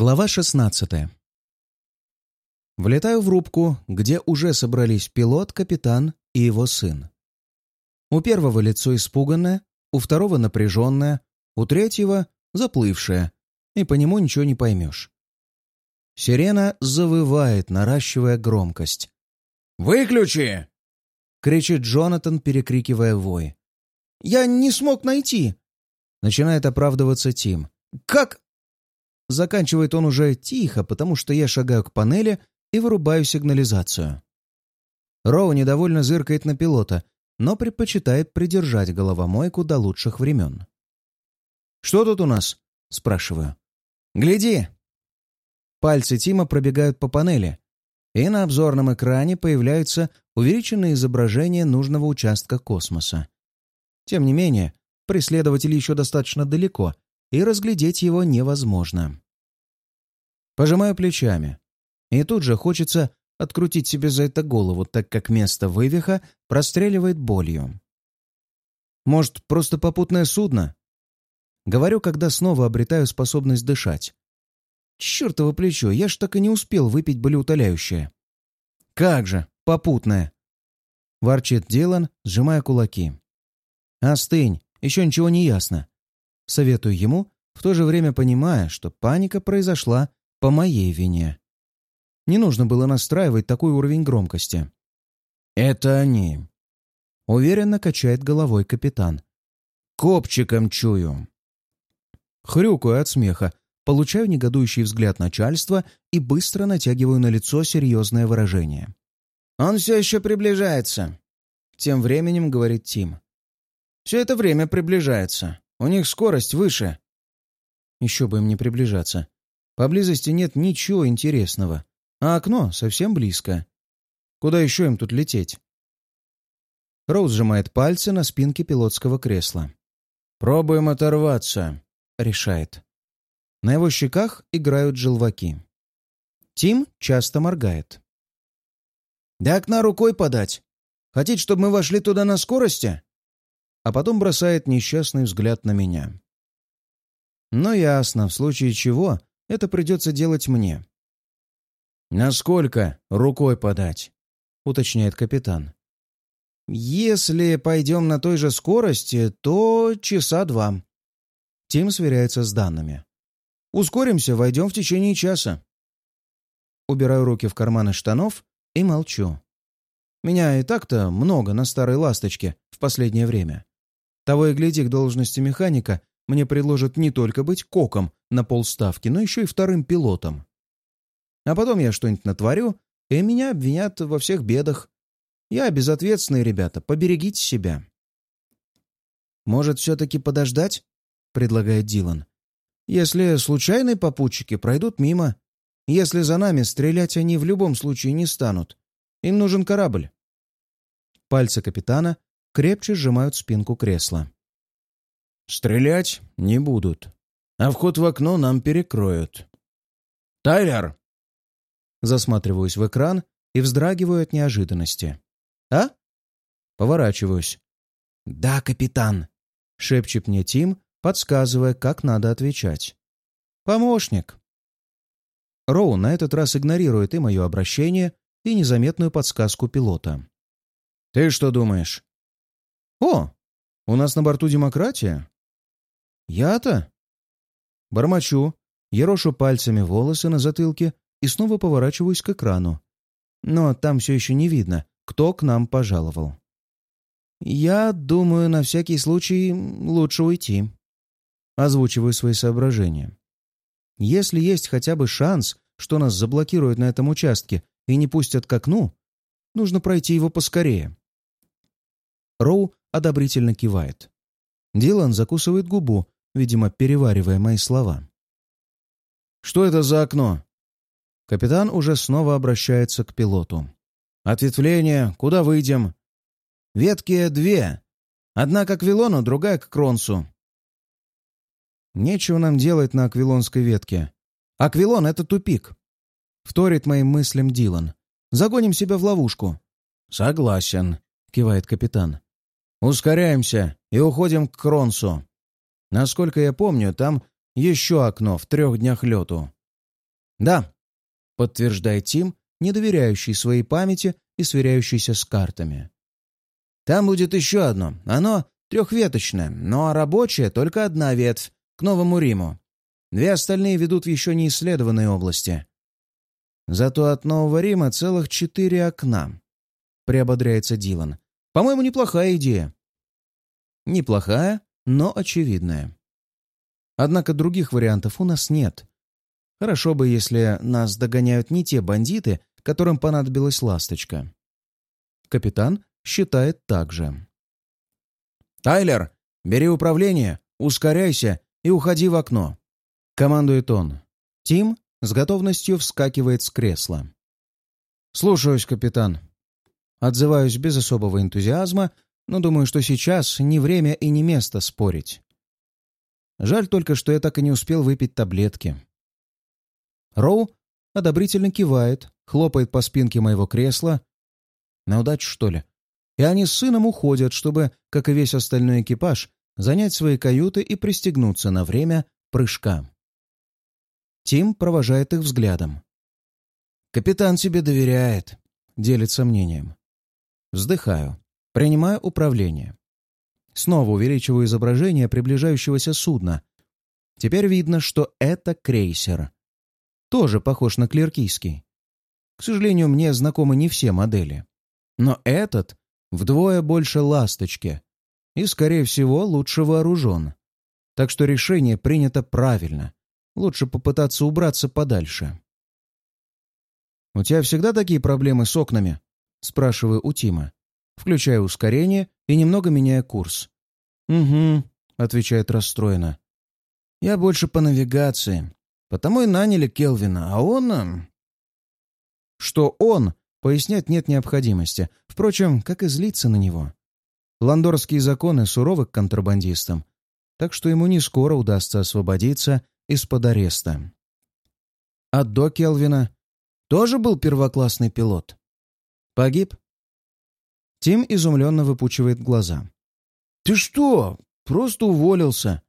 Глава 16 Влетаю в рубку, где уже собрались пилот, капитан и его сын. У первого лицо испуганное, у второго напряженное, у третьего заплывшее, и по нему ничего не поймешь. Сирена завывает, наращивая громкость. «Выключи!» — кричит Джонатан, перекрикивая вой. «Я не смог найти!» — начинает оправдываться Тим. «Как?» Заканчивает он уже тихо, потому что я шагаю к панели и вырубаю сигнализацию. Роу недовольно зыркает на пилота, но предпочитает придержать головомойку до лучших времен. «Что тут у нас?» — спрашиваю. «Гляди!» Пальцы Тима пробегают по панели, и на обзорном экране появляется увеличенное изображение нужного участка космоса. Тем не менее, преследователь еще достаточно далеко, и разглядеть его невозможно. Пожимаю плечами. И тут же хочется открутить себе за это голову, так как место вывиха простреливает болью. Может, просто попутное судно? Говорю, когда снова обретаю способность дышать. Чёртово плечо, я ж так и не успел выпить болеутоляющее. Как же, попутное. Ворчит Дилан, сжимая кулаки. Остынь, еще ничего не ясно. Советую ему, в то же время понимая, что паника произошла по моей вине. Не нужно было настраивать такой уровень громкости. «Это они», — уверенно качает головой капитан. «Копчиком чую». Хрюкаю от смеха, получаю негодующий взгляд начальства и быстро натягиваю на лицо серьезное выражение. «Он все еще приближается», — тем временем говорит Тим. «Все это время приближается. У них скорость выше». Еще бы им не приближаться. Поблизости нет ничего интересного, а окно совсем близко. Куда еще им тут лететь? Роуз сжимает пальцы на спинке пилотского кресла. «Пробуем оторваться», — решает. На его щеках играют желваки. Тим часто моргает. «До окна рукой подать. Хотите, чтобы мы вошли туда на скорости?» А потом бросает несчастный взгляд на меня. Но ясно, в случае чего это придется делать мне. «Насколько рукой подать?» — уточняет капитан. «Если пойдем на той же скорости, то часа два». Тим сверяется с данными. «Ускоримся, войдем в течение часа». Убираю руки в карманы штанов и молчу. Меня и так-то много на старой «Ласточке» в последнее время. Того и гляди, к должности механика мне предложат не только быть коком на полставки, но еще и вторым пилотом. А потом я что-нибудь натворю, и меня обвинят во всех бедах. Я безответственный, ребята, поберегите себя. «Может, все-таки подождать?» — предлагает Дилан. «Если случайные попутчики пройдут мимо, если за нами стрелять они в любом случае не станут, им нужен корабль». Пальцы капитана крепче сжимают спинку кресла. «Стрелять не будут, а вход в окно нам перекроют». «Тайлер!» Засматриваюсь в экран и вздрагиваю от неожиданности. «А?» Поворачиваюсь. «Да, капитан!» — шепчет мне Тим, подсказывая, как надо отвечать. «Помощник!» Роу на этот раз игнорирует и мое обращение, и незаметную подсказку пилота. «Ты что думаешь?» «О, у нас на борту демократия?» «Я-то?» Бормочу, ерошу пальцами волосы на затылке и снова поворачиваюсь к экрану. Но там все еще не видно, кто к нам пожаловал. «Я думаю, на всякий случай лучше уйти», — озвучиваю свои соображения. «Если есть хотя бы шанс, что нас заблокируют на этом участке и не пустят к окну, нужно пройти его поскорее». Роу одобрительно кивает. Дилан закусывает губу, видимо, переваривая мои слова. «Что это за окно?» Капитан уже снова обращается к пилоту. «Ответвление. Куда выйдем?» «Ветки две. Одна к Аквилону, другая к Кронсу». «Нечего нам делать на Аквилонской ветке. Аквилон — это тупик», — вторит моим мыслям Дилан. «Загоним себя в ловушку». «Согласен», — кивает капитан. Ускоряемся и уходим к Кронсу. Насколько я помню, там еще окно в трех днях лету. «Да», — подтверждает Тим, не доверяющий своей памяти и сверяющийся с картами. «Там будет еще одно. Оно трехветочное, но рабочее только одна ветвь, к Новому Риму. Две остальные ведут в еще не исследованной области. Зато от Нового Рима целых четыре окна», — приободряется Дилан. «По-моему, неплохая идея». Неплохая, но очевидная. Однако других вариантов у нас нет. Хорошо бы, если нас догоняют не те бандиты, которым понадобилась ласточка. Капитан считает так же. «Тайлер, бери управление, ускоряйся и уходи в окно», — командует он. Тим с готовностью вскакивает с кресла. «Слушаюсь, капитан». Отзываюсь без особого энтузиазма, но думаю, что сейчас не время и не место спорить. Жаль только, что я так и не успел выпить таблетки. Роу одобрительно кивает, хлопает по спинке моего кресла. На удачу, что ли? И они с сыном уходят, чтобы, как и весь остальной экипаж, занять свои каюты и пристегнуться на время прыжка. Тим провожает их взглядом. «Капитан тебе доверяет», — делится мнением. Вздыхаю. Принимаю управление. Снова увеличиваю изображение приближающегося судна. Теперь видно, что это крейсер. Тоже похож на клеркийский. К сожалению, мне знакомы не все модели. Но этот вдвое больше «Ласточки» и, скорее всего, лучше вооружен. Так что решение принято правильно. Лучше попытаться убраться подальше. «У тебя всегда такие проблемы с окнами?» — спрашиваю у Тима включая ускорение и немного меняя курс. «Угу», — отвечает расстроенно. «Я больше по навигации. Потому и наняли Келвина, а он...» эм, Что он, пояснять нет необходимости. Впрочем, как и злиться на него. Ландорские законы суровы к контрабандистам, так что ему не скоро удастся освободиться из-под ареста. А до Келвина тоже был первоклассный пилот. Погиб Тим изумленно выпучивает глаза. «Ты что? Просто уволился.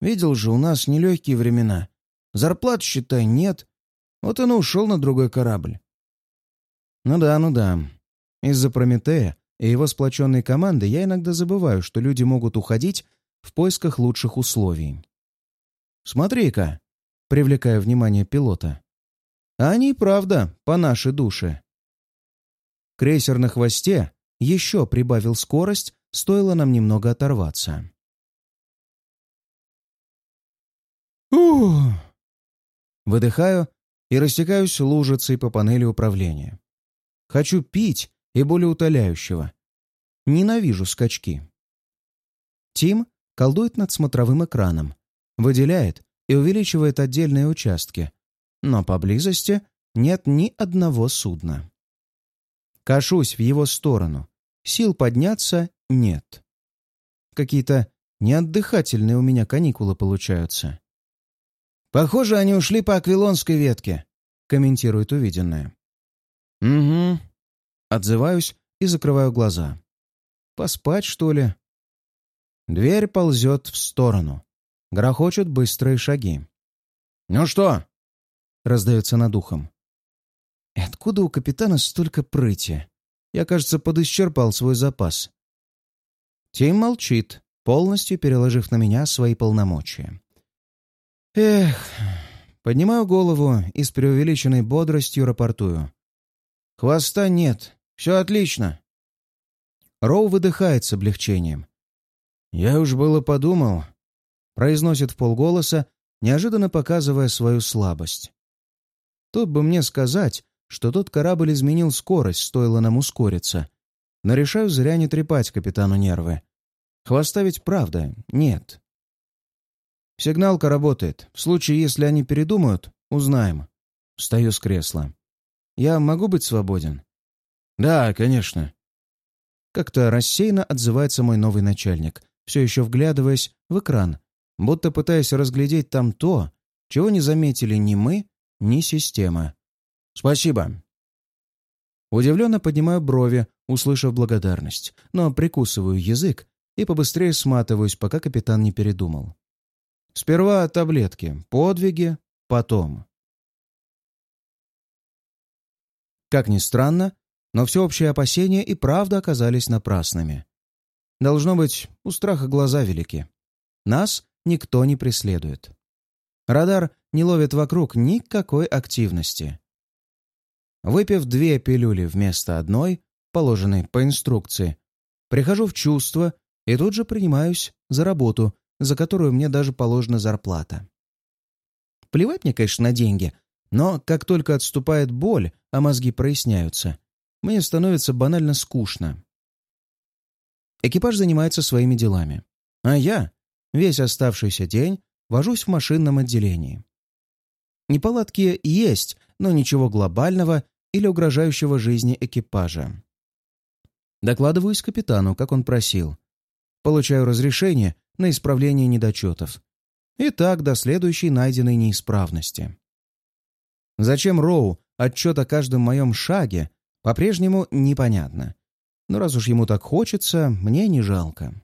Видел же, у нас нелегкие времена. Зарплат, считай, нет. Вот он и ушел на другой корабль». «Ну да, ну да. Из-за Прометея и его сплоченной команды я иногда забываю, что люди могут уходить в поисках лучших условий. Смотри-ка!» — привлекая внимание пилота. «А они, правда, по нашей душе». Крейсер на хвосте еще прибавил скорость, стоило нам немного оторваться. Ух! Выдыхаю и растекаюсь лужицей по панели управления. Хочу пить и более утоляющего. Ненавижу скачки. Тим колдует над смотровым экраном, выделяет и увеличивает отдельные участки, но поблизости нет ни одного судна. Кашусь в его сторону, Сил подняться нет. Какие-то неотдыхательные у меня каникулы получаются. «Похоже, они ушли по аквилонской ветке», — комментирует увиденное. «Угу». Отзываюсь и закрываю глаза. «Поспать, что ли?» Дверь ползет в сторону. Грохочут быстрые шаги. «Ну что?» — раздается над ухом. И откуда у капитана столько прыти? Я, кажется, подисчерпал свой запас. Тим молчит, полностью переложив на меня свои полномочия. Эх, поднимаю голову и с преувеличенной бодростью рапортую. Хвоста нет, все отлично. Роу выдыхает с облегчением. «Я уж было подумал», — произносит в полголоса, неожиданно показывая свою слабость. Тут бы мне сказать, что тот корабль изменил скорость, стоило нам ускориться. Но решаю зря не трепать капитану нервы. Хвоста ведь правда нет. Сигналка работает. В случае, если они передумают, узнаем. Встаю с кресла. Я могу быть свободен? Да, конечно. Как-то рассеянно отзывается мой новый начальник, все еще вглядываясь в экран, будто пытаясь разглядеть там то, чего не заметили ни мы, ни система. «Спасибо». Удивленно поднимаю брови, услышав благодарность, но прикусываю язык и побыстрее сматываюсь, пока капитан не передумал. Сперва таблетки, подвиги, потом. Как ни странно, но всеобщие опасения и правда оказались напрасными. Должно быть, у страха глаза велики. Нас никто не преследует. Радар не ловит вокруг никакой активности. Выпив две пилюли вместо одной, положенной по инструкции, прихожу в чувство и тут же принимаюсь за работу, за которую мне даже положена зарплата. Плевать мне, конечно, на деньги, но как только отступает боль, а мозги проясняются, мне становится банально скучно. Экипаж занимается своими делами, а я весь оставшийся день вожусь в машинном отделении. Неполадки есть, но ничего глобального или угрожающего жизни экипажа. Докладываюсь капитану, как он просил. Получаю разрешение на исправление недочетов. И так до следующей найденной неисправности. Зачем Роу отчет о каждом моем шаге, по-прежнему непонятно. Но раз уж ему так хочется, мне не жалко.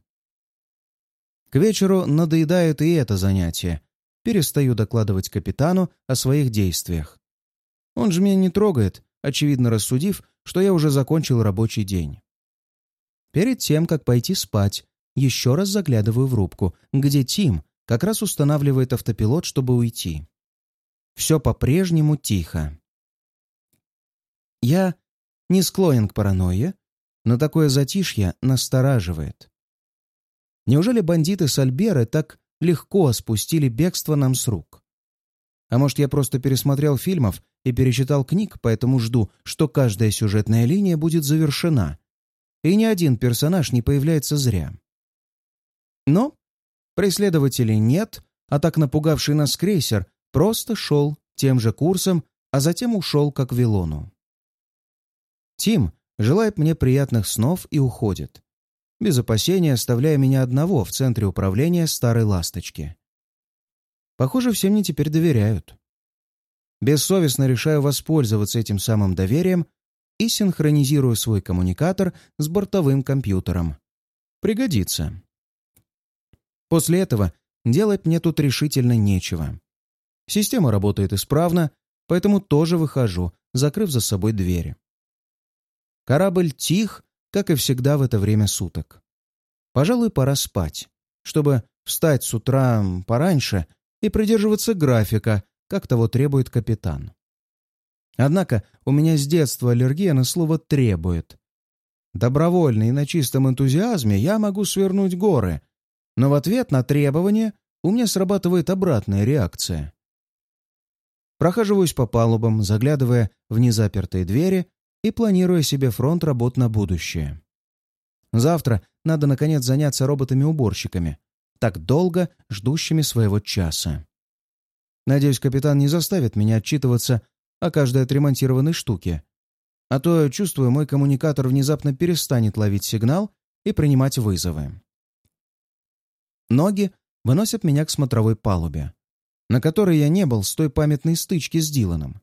К вечеру надоедает и это занятие. Перестаю докладывать капитану о своих действиях. Он же меня не трогает, очевидно рассудив, что я уже закончил рабочий день. Перед тем, как пойти спать, еще раз заглядываю в рубку, где Тим как раз устанавливает автопилот, чтобы уйти. Все по-прежнему тихо. Я не склонен к паранойе, но такое затишье настораживает. Неужели бандиты с Альберы так легко спустили бегство нам с рук? А может, я просто пересмотрел фильмов и перечитал книг, поэтому жду, что каждая сюжетная линия будет завершена, и ни один персонаж не появляется зря. Но преследователей нет, а так напугавший нас крейсер просто шел тем же курсом, а затем ушел как Вилону. Тим желает мне приятных снов и уходит без опасения оставляя меня одного в центре управления старой ласточки. Похоже, всем мне теперь доверяют. Бессовестно решаю воспользоваться этим самым доверием и синхронизирую свой коммуникатор с бортовым компьютером. Пригодится. После этого делать мне тут решительно нечего. Система работает исправно, поэтому тоже выхожу, закрыв за собой двери. Корабль тих как и всегда в это время суток. Пожалуй, пора спать, чтобы встать с утра пораньше и придерживаться графика, как того требует капитан. Однако у меня с детства аллергия на слово «требует». Добровольно и на чистом энтузиазме я могу свернуть горы, но в ответ на требование у меня срабатывает обратная реакция. Прохаживаюсь по палубам, заглядывая в незапертые двери и планируя себе фронт работ на будущее. Завтра надо, наконец, заняться роботами-уборщиками, так долго ждущими своего часа. Надеюсь, капитан не заставит меня отчитываться о каждой отремонтированной штуке. А то, чувствую, мой коммуникатор внезапно перестанет ловить сигнал и принимать вызовы. Ноги выносят меня к смотровой палубе, на которой я не был с той памятной стычки с Диланом.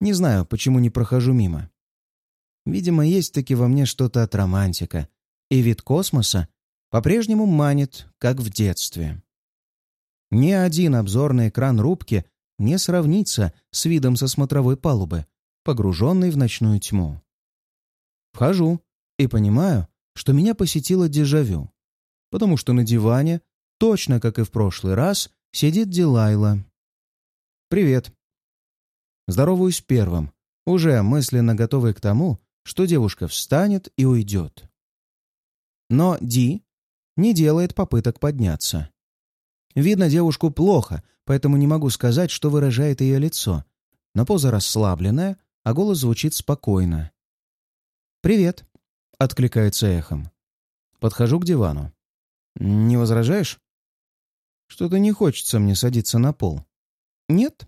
Не знаю, почему не прохожу мимо. Видимо, есть таки во мне что-то от романтика, и вид космоса по-прежнему манит, как в детстве. Ни один обзорный экран рубки не сравнится с видом со смотровой палубы, погруженной в ночную тьму. Вхожу и понимаю, что меня посетило дежавю, потому что на диване, точно как и в прошлый раз, сидит Дилайла. «Привет», Здороваюсь первым, уже мысленно готовый к тому, что девушка встанет и уйдет. Но Ди не делает попыток подняться. Видно девушку плохо, поэтому не могу сказать, что выражает ее лицо, но поза расслабленная, а голос звучит спокойно. «Привет», — откликается эхом. Подхожу к дивану. «Не возражаешь?» «Что-то не хочется мне садиться на пол». «Нет»,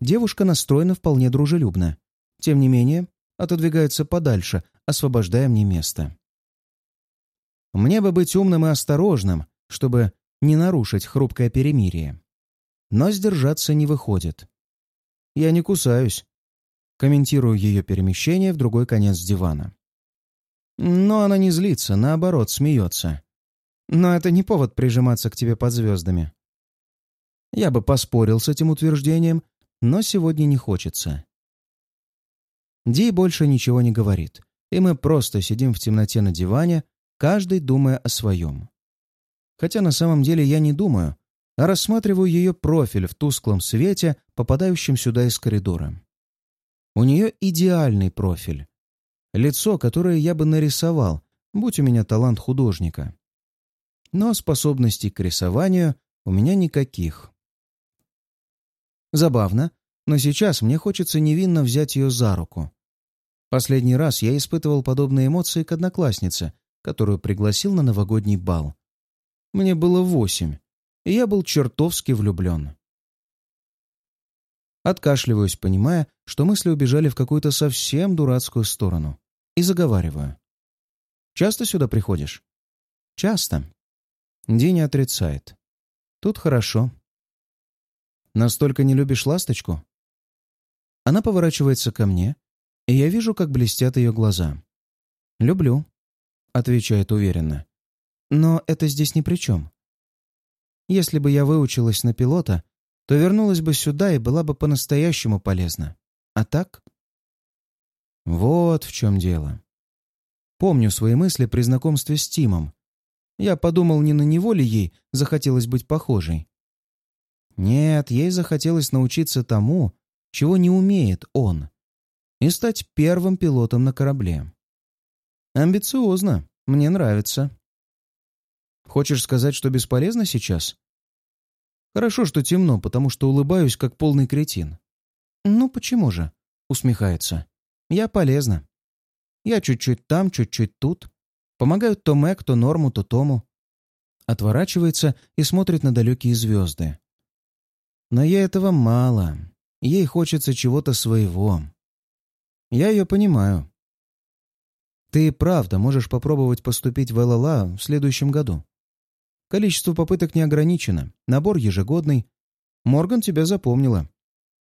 Девушка настроена вполне дружелюбно. Тем не менее, отодвигается подальше, освобождая мне место. Мне бы быть умным и осторожным, чтобы не нарушить хрупкое перемирие. Но сдержаться не выходит. Я не кусаюсь. Комментирую ее перемещение в другой конец дивана. Но она не злится, наоборот, смеется. Но это не повод прижиматься к тебе под звездами. Я бы поспорил с этим утверждением, но сегодня не хочется. Ди больше ничего не говорит, и мы просто сидим в темноте на диване, каждый думая о своем. Хотя на самом деле я не думаю, а рассматриваю ее профиль в тусклом свете, попадающем сюда из коридора. У нее идеальный профиль. Лицо, которое я бы нарисовал, будь у меня талант художника. Но способностей к рисованию у меня никаких. Забавно, но сейчас мне хочется невинно взять ее за руку. Последний раз я испытывал подобные эмоции к однокласснице, которую пригласил на новогодний бал. Мне было восемь, и я был чертовски влюблен. Откашливаюсь, понимая, что мысли убежали в какую-то совсем дурацкую сторону, и заговариваю. «Часто сюда приходишь?» «Часто». Ди отрицает. «Тут хорошо». «Настолько не любишь ласточку?» Она поворачивается ко мне, и я вижу, как блестят ее глаза. «Люблю», — отвечает уверенно. Но это здесь ни при чем. Если бы я выучилась на пилота, то вернулась бы сюда и была бы по-настоящему полезна. А так? Вот в чем дело. Помню свои мысли при знакомстве с Тимом. Я подумал, не на него ли ей захотелось быть похожей. Нет, ей захотелось научиться тому, чего не умеет он, и стать первым пилотом на корабле. Амбициозно, мне нравится. Хочешь сказать, что бесполезно сейчас? Хорошо, что темно, потому что улыбаюсь, как полный кретин. Ну, почему же? Усмехается. Я полезна. Я чуть-чуть там, чуть-чуть тут. Помогаю то Мэг, то Норму, то Тому. Отворачивается и смотрит на далекие звезды. Но ей этого мало. Ей хочется чего-то своего. Я ее понимаю. Ты правда можешь попробовать поступить в ЛЛА в следующем году. Количество попыток не ограничено, набор ежегодный. Морган тебя запомнила.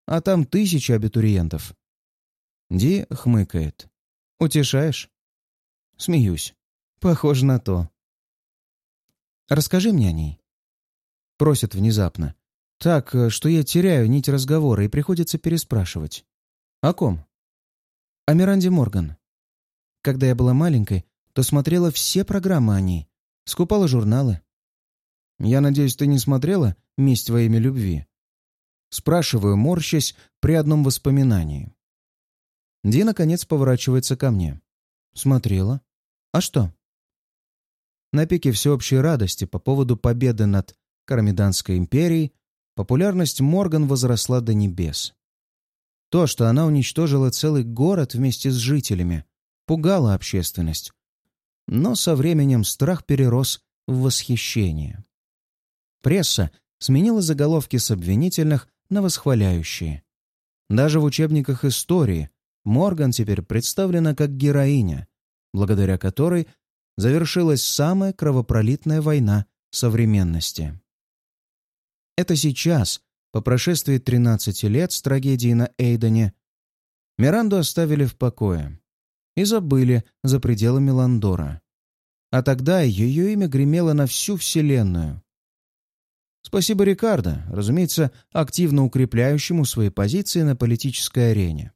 А там тысячи абитуриентов. Ди хмыкает. «Утешаешь?» Смеюсь. «Похоже на то». «Расскажи мне о ней». Просит внезапно. Так, э, что я теряю нить разговора и приходится переспрашивать. «О ком?» «О Миранде Морган. Когда я была маленькой, то смотрела все программы о ней, скупала журналы, я надеюсь, ты не смотрела «Месть во имя любви»?» Спрашиваю, морщась при одном воспоминании. Ди, наконец, поворачивается ко мне. «Смотрела? А что?» На пике всеобщей радости по поводу победы над Карамиданской империей популярность Морган возросла до небес. То, что она уничтожила целый город вместе с жителями, пугало общественность. Но со временем страх перерос в восхищение. Пресса сменила заголовки с обвинительных на восхваляющие. Даже в учебниках истории Морган теперь представлена как героиня, благодаря которой завершилась самая кровопролитная война современности. Это сейчас, по прошествии 13 лет с трагедией на Эйдене, Миранду оставили в покое и забыли за пределами Ландора. А тогда ее имя гремело на всю Вселенную. Спасибо Рикардо, разумеется, активно укрепляющему свои позиции на политической арене.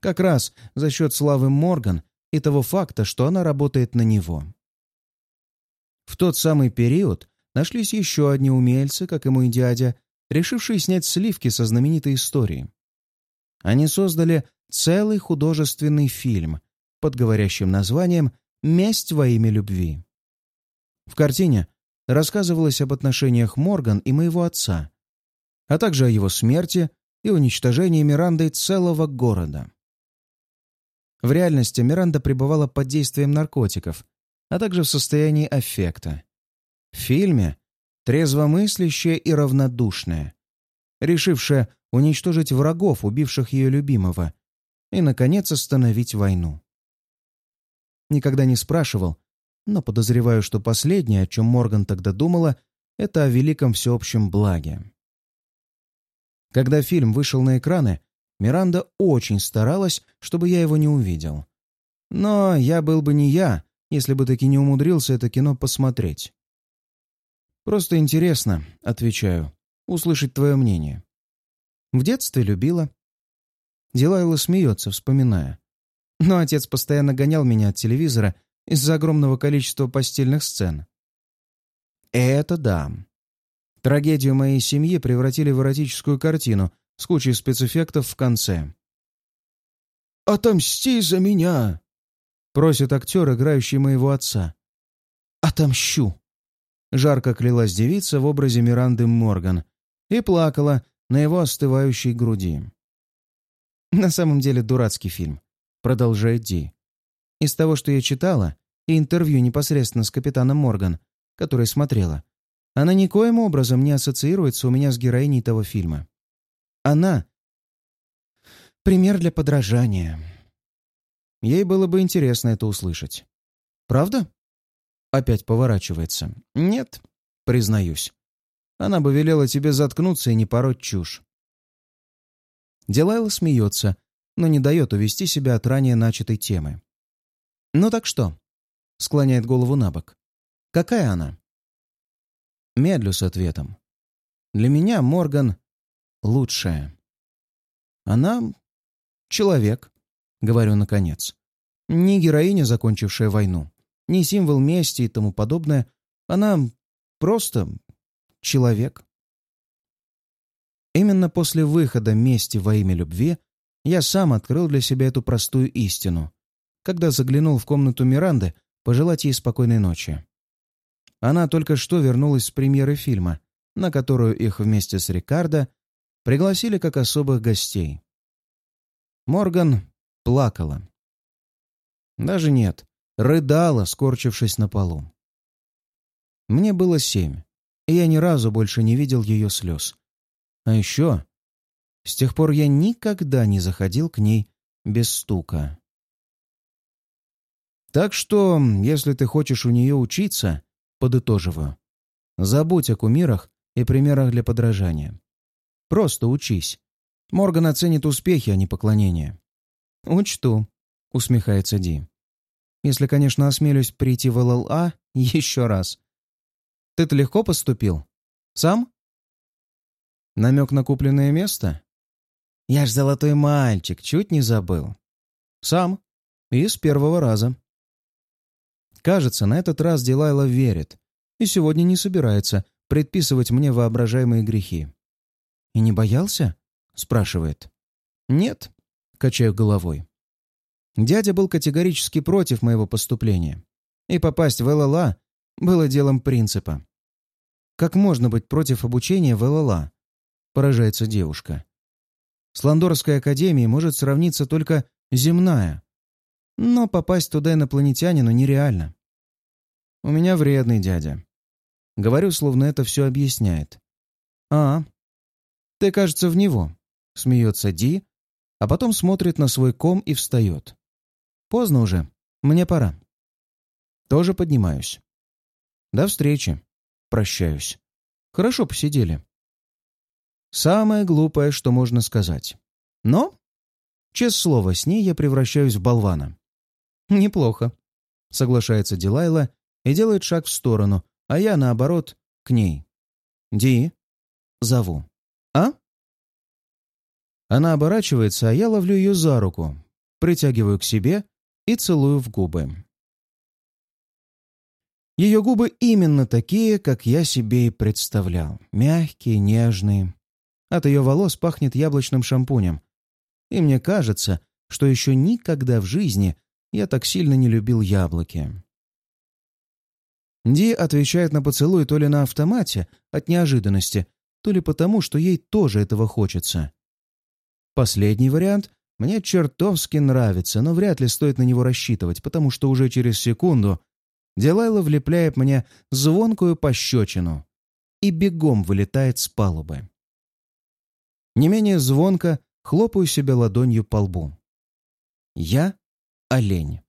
Как раз за счет славы Морган и того факта, что она работает на него. В тот самый период нашлись еще одни умельцы, как и мой дядя, решившие снять сливки со знаменитой истории. Они создали целый художественный фильм под говорящим названием «Месть во имя любви». В картине рассказывалось об отношениях Морган и моего отца, а также о его смерти и уничтожении Мирандой целого города. В реальности Миранда пребывала под действием наркотиков, а также в состоянии аффекта. В фильме трезвомыслящая и равнодушная, решившая уничтожить врагов, убивших ее любимого, и, наконец, остановить войну. Никогда не спрашивал, но подозреваю, что последнее, о чем Морган тогда думала, это о великом всеобщем благе. Когда фильм вышел на экраны, Миранда очень старалась, чтобы я его не увидел. Но я был бы не я, если бы таки не умудрился это кино посмотреть. «Просто интересно», — отвечаю, — «услышать твое мнение». В детстве любила. Дилайла смеется, вспоминая. Но отец постоянно гонял меня от телевизора из-за огромного количества постельных сцен. Это да. Трагедию моей семьи превратили в эротическую картину с кучей спецэффектов в конце. «Отомсти за меня!» — просит актер, играющий моего отца. «Отомщу!» — жарко клялась девица в образе Миранды Морган и плакала на его остывающей груди. На самом деле дурацкий фильм, продолжает Ди. Из того, что я читала, и интервью непосредственно с капитаном Морган, который смотрела, она никоим образом не ассоциируется у меня с героиней того фильма. Она — пример для подражания. Ей было бы интересно это услышать. Правда? Опять поворачивается. Нет, признаюсь. Она бы велела тебе заткнуться и не пороть чушь. Дилайла смеется, но не дает увести себя от ранее начатой темы. «Ну так что?» — склоняет голову на бок. «Какая она?» Медлю с ответом. «Для меня Морган лучшая». «Она человек», — говорю наконец. «Не героиня, закончившая войну, не символ мести и тому подобное. Она просто человек». Именно после выхода «Мести во имя любви» я сам открыл для себя эту простую истину, когда заглянул в комнату Миранды пожелать ей спокойной ночи. Она только что вернулась с премьеры фильма, на которую их вместе с Рикардо пригласили как особых гостей. Морган плакала. Даже нет, рыдала, скорчившись на полу. Мне было семь, и я ни разу больше не видел ее слез. А еще, с тех пор я никогда не заходил к ней без стука. Так что, если ты хочешь у нее учиться, подытоживаю, забудь о кумирах и примерах для подражания. Просто учись. Морган оценит успехи, а не поклонение. «Учту», — усмехается Ди. «Если, конечно, осмелюсь прийти в ЛЛА еще раз. Ты-то легко поступил? Сам?» Намек на купленное место? Я ж золотой мальчик, чуть не забыл. Сам. И с первого раза. Кажется, на этот раз Дилайла верит и сегодня не собирается предписывать мне воображаемые грехи. «И не боялся?» — спрашивает. «Нет», — качаю головой. Дядя был категорически против моего поступления, и попасть в ЛЛА было делом принципа. Как можно быть против обучения в ЛЛА, поражается девушка. С Ландорской академией может сравниться только земная. Но попасть туда инопланетянину нереально. У меня вредный дядя. Говорю, словно это все объясняет. «А, ты, кажется, в него», — смеется Ди, а потом смотрит на свой ком и встает. «Поздно уже. Мне пора». Тоже поднимаюсь. До встречи. Прощаюсь. Хорошо посидели. Самое глупое, что можно сказать. Но, честное слово, с ней я превращаюсь в болвана. Неплохо, соглашается Дилайла и делает шаг в сторону, а я, наоборот, к ней. Ди, зову. А? Она оборачивается, а я ловлю ее за руку, притягиваю к себе и целую в губы. Ее губы именно такие, как я себе и представлял. Мягкие, нежные, от ее волос пахнет яблочным шампунем. И мне кажется, что еще никогда в жизни я так сильно не любил яблоки. Ди отвечает на поцелуй то ли на автомате от неожиданности, то ли потому, что ей тоже этого хочется. Последний вариант мне чертовски нравится, но вряд ли стоит на него рассчитывать, потому что уже через секунду Дилайла влепляет мне звонкую пощечину и бегом вылетает с палубы. Не менее звонко хлопаю себя ладонью по лбу. Я — олень.